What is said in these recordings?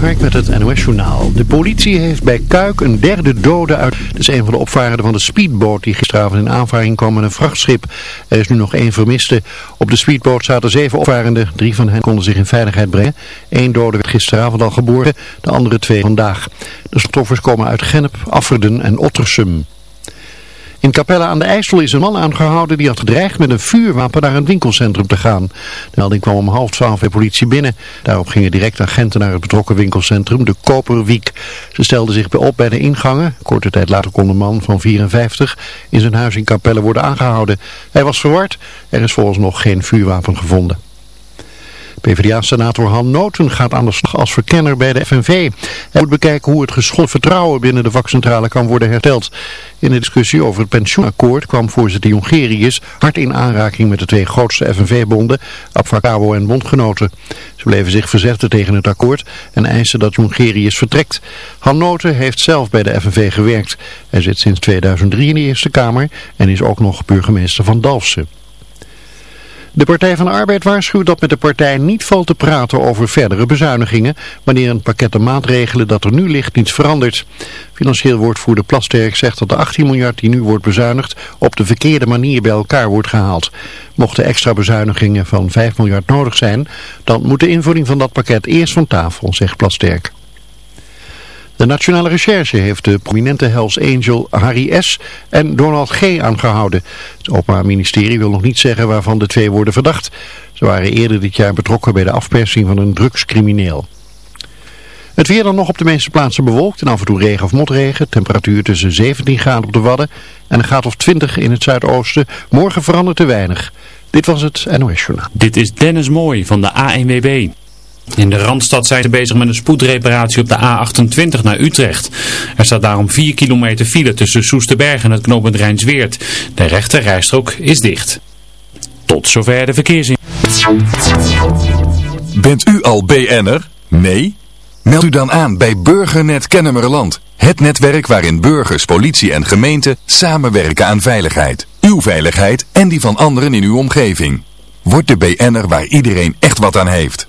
Met het NOS Journaal. De politie heeft bij Kuik een derde dode uit. Het is een van de opvarenden van de speedboot die gisteravond in aanvaring kwam met een vrachtschip. Er is nu nog één vermiste. Op de speedboot zaten zeven opvarenden. Drie van hen konden zich in veiligheid brengen. Eén dode werd gisteravond al geboren, de andere twee vandaag. De slachtoffers komen uit Gennep, Afferden en Ottersum. In Capelle aan de IJssel is een man aangehouden die had gedreigd met een vuurwapen naar een winkelcentrum te gaan. De melding kwam om half twaalf bij politie binnen. Daarop gingen direct agenten naar het betrokken winkelcentrum, de Koperwiek. Ze stelden zich op bij de ingangen. Korte tijd later kon de man van 54 in zijn huis in Capelle worden aangehouden. Hij was verward. Er is volgens nog geen vuurwapen gevonden. PvdA-senator Han Noten gaat aan de slag als verkenner bij de FNV. Hij moet bekijken hoe het geschokt vertrouwen binnen de vakcentrale kan worden hersteld. In de discussie over het pensioenakkoord kwam voorzitter Jongerius hard in aanraking met de twee grootste FNV-bonden, Abfacabo en Bondgenoten. Ze bleven zich verzetten tegen het akkoord en eisen dat Jongerius vertrekt. Han Noten heeft zelf bij de FNV gewerkt. Hij zit sinds 2003 in de Eerste Kamer en is ook nog burgemeester van Dalfsen. De Partij van Arbeid waarschuwt dat met de partij niet valt te praten over verdere bezuinigingen, wanneer een pakket maatregelen dat er nu ligt niets verandert. Financieel woordvoerder Plasterk zegt dat de 18 miljard die nu wordt bezuinigd op de verkeerde manier bij elkaar wordt gehaald. Mochten extra bezuinigingen van 5 miljard nodig zijn, dan moet de invulling van dat pakket eerst van tafel, zegt Plasterk. De Nationale Recherche heeft de prominente Hells Angel Harry S. en Donald G. aangehouden. Het Openbaar Ministerie wil nog niet zeggen waarvan de twee worden verdacht. Ze waren eerder dit jaar betrokken bij de afpersing van een drugscrimineel. Het weer dan nog op de meeste plaatsen bewolkt en af en toe regen of motregen. Temperatuur tussen 17 graden op de Wadden en een graad of 20 in het zuidoosten. Morgen verandert te weinig. Dit was het NOS Journaal. Dit is Dennis Mooij van de ANWB. In de Randstad zijn ze bezig met een spoedreparatie op de A28 naar Utrecht. Er staat daarom 4 kilometer file tussen Soesterberg en het knooppunt Rijnsweert. De rechte rijstrook is dicht. Tot zover de verkeersin. Bent u al BN'er? Nee? Meld u dan aan bij Burgernet Kennemerland. Het netwerk waarin burgers, politie en gemeente samenwerken aan veiligheid. Uw veiligheid en die van anderen in uw omgeving. Word de BN'er waar iedereen echt wat aan heeft.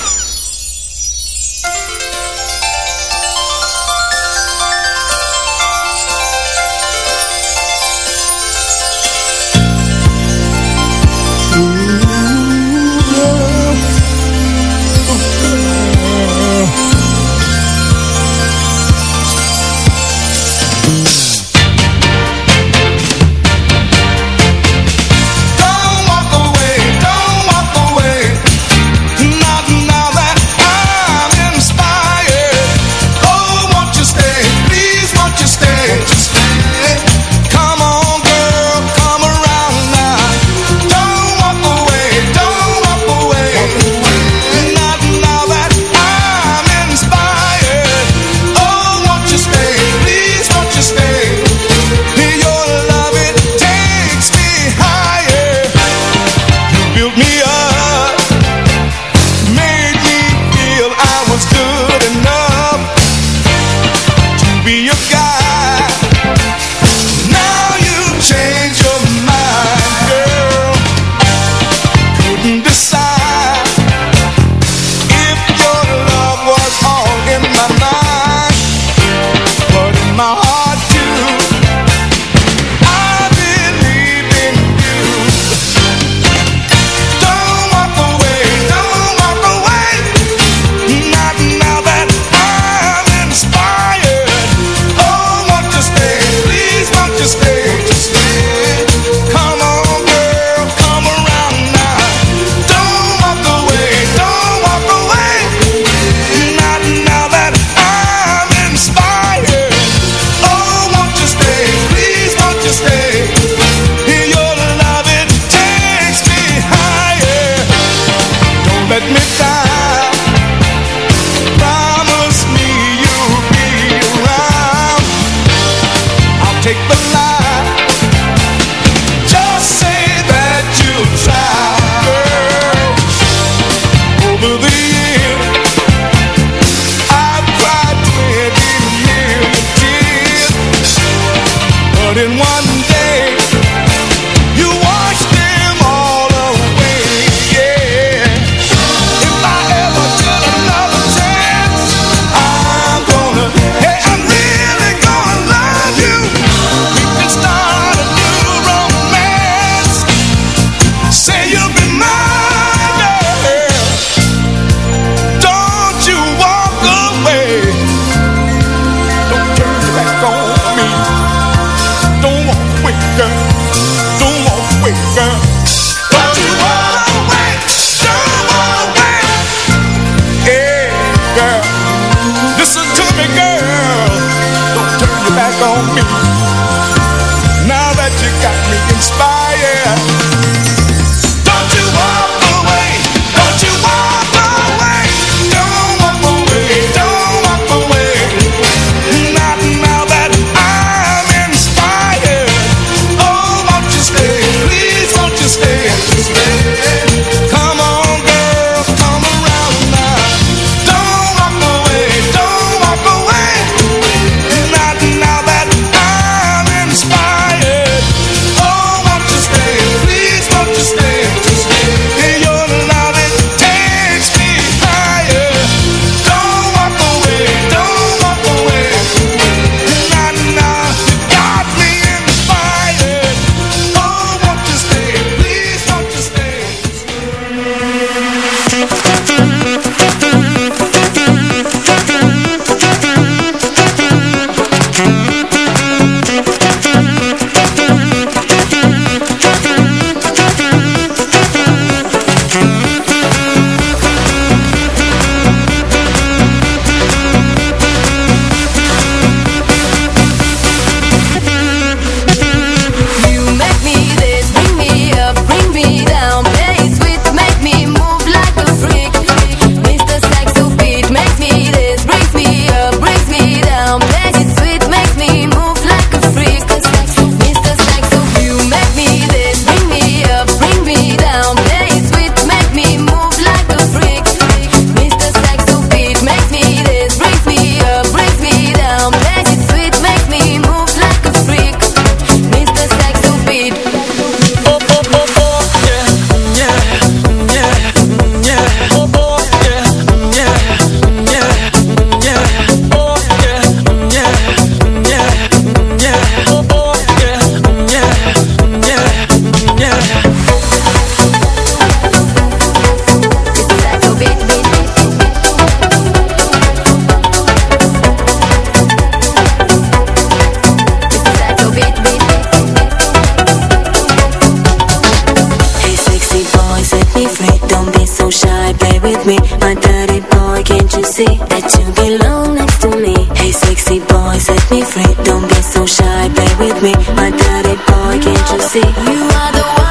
set me free. Don't be so shy, play with me. My daddy boy, can't you see? You are the one.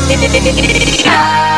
Away.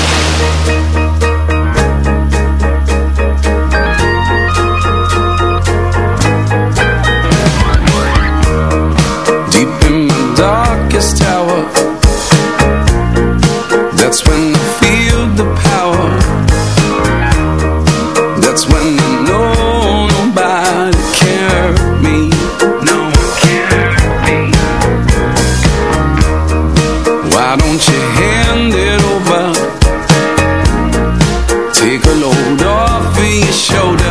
a load off of your shoulder.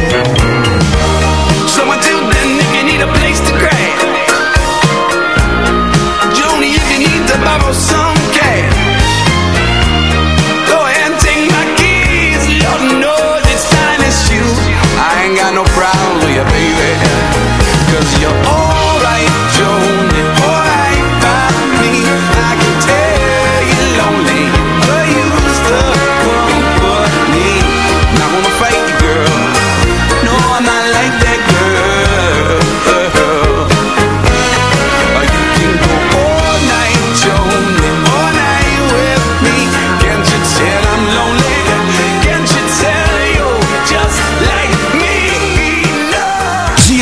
Cause you're all.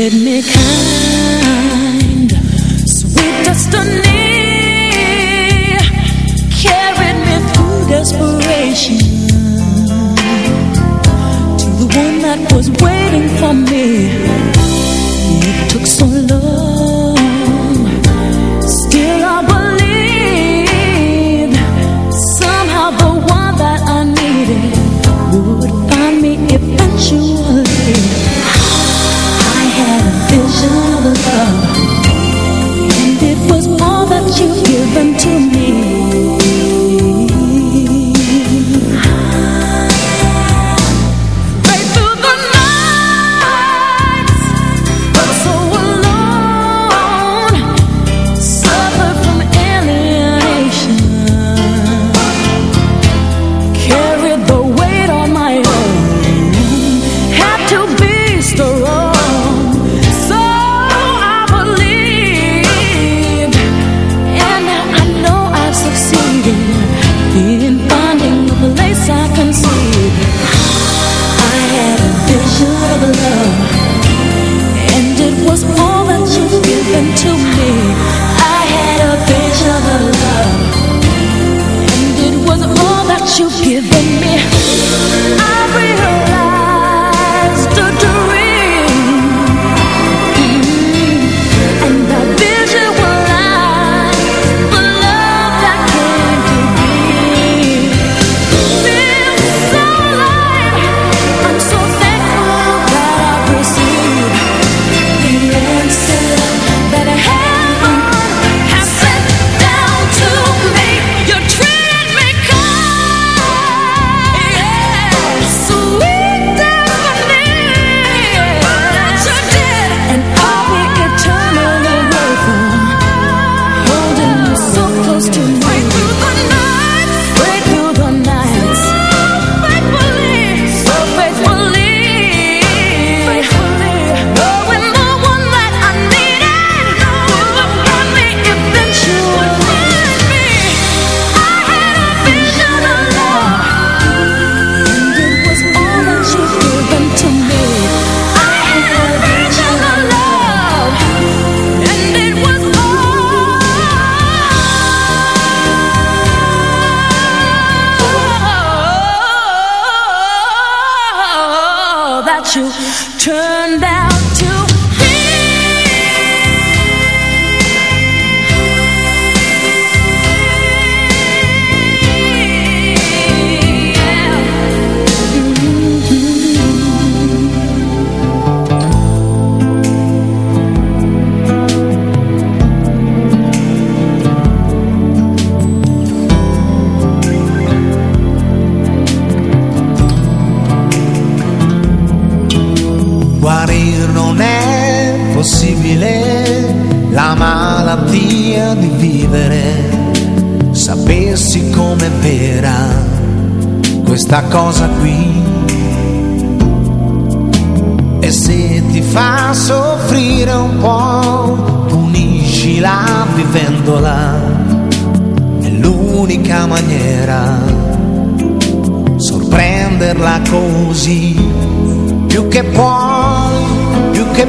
treated me kind. Sweet destiny Carried me through desperation. To the one that was waiting for me. them to me.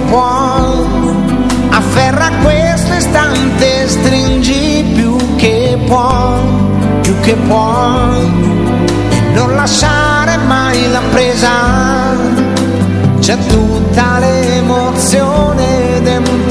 Puoi, afferra questo istante, stringi più che puoi, più che e non lasciare mai la presa. C'è tutta l'emozione dentro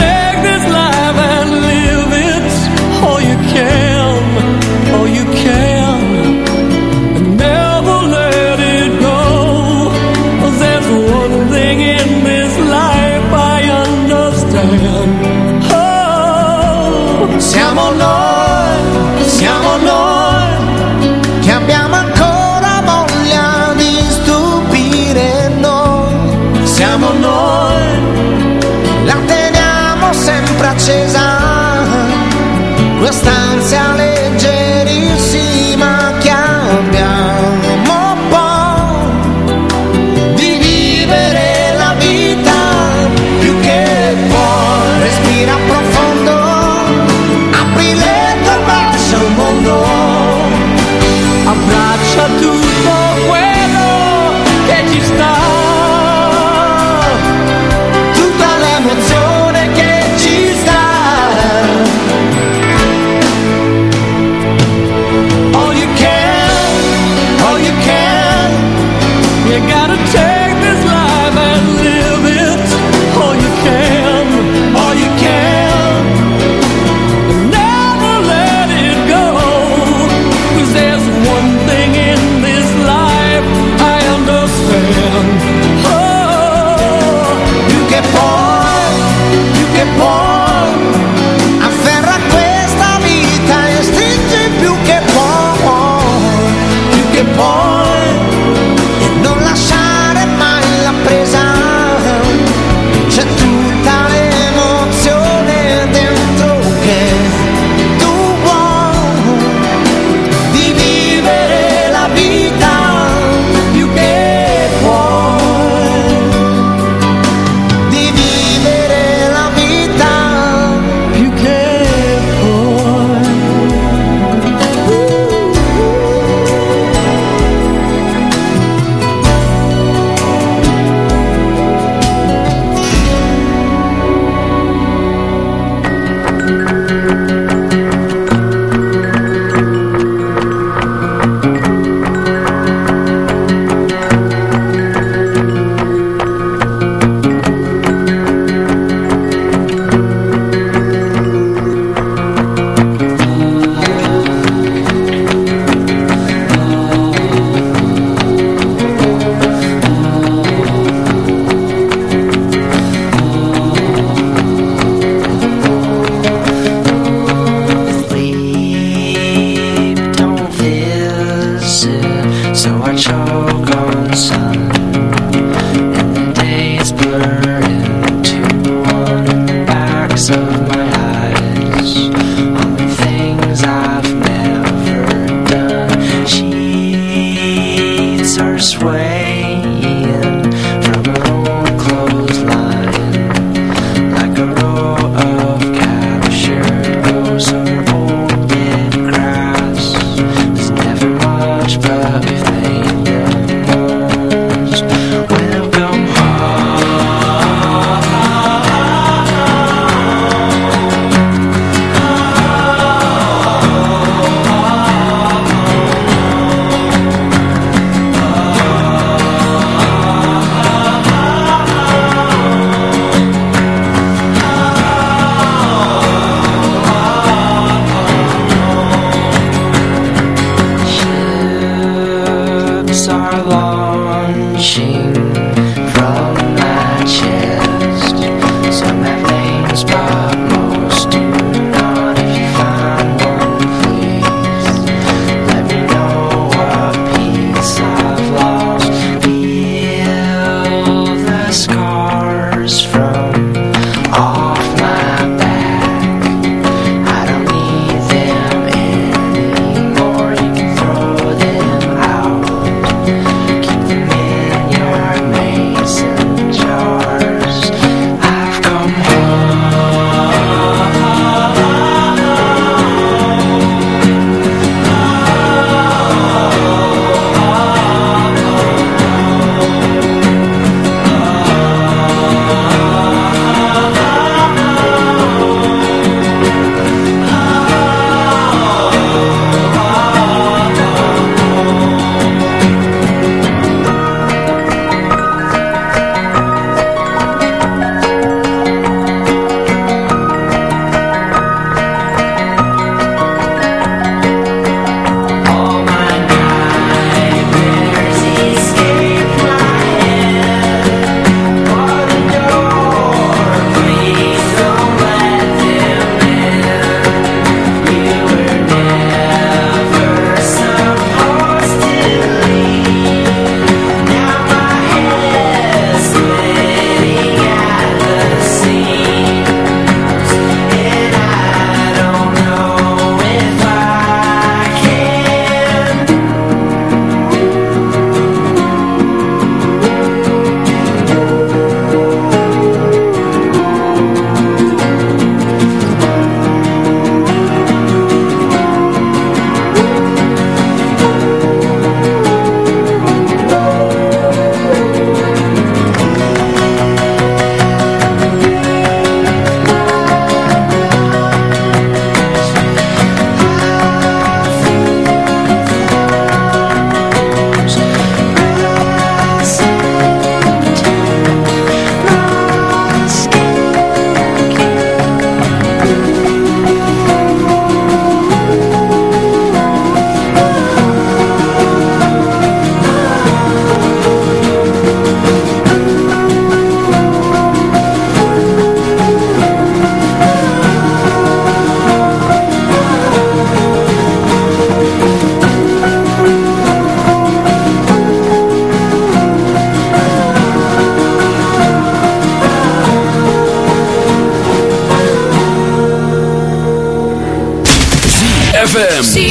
them.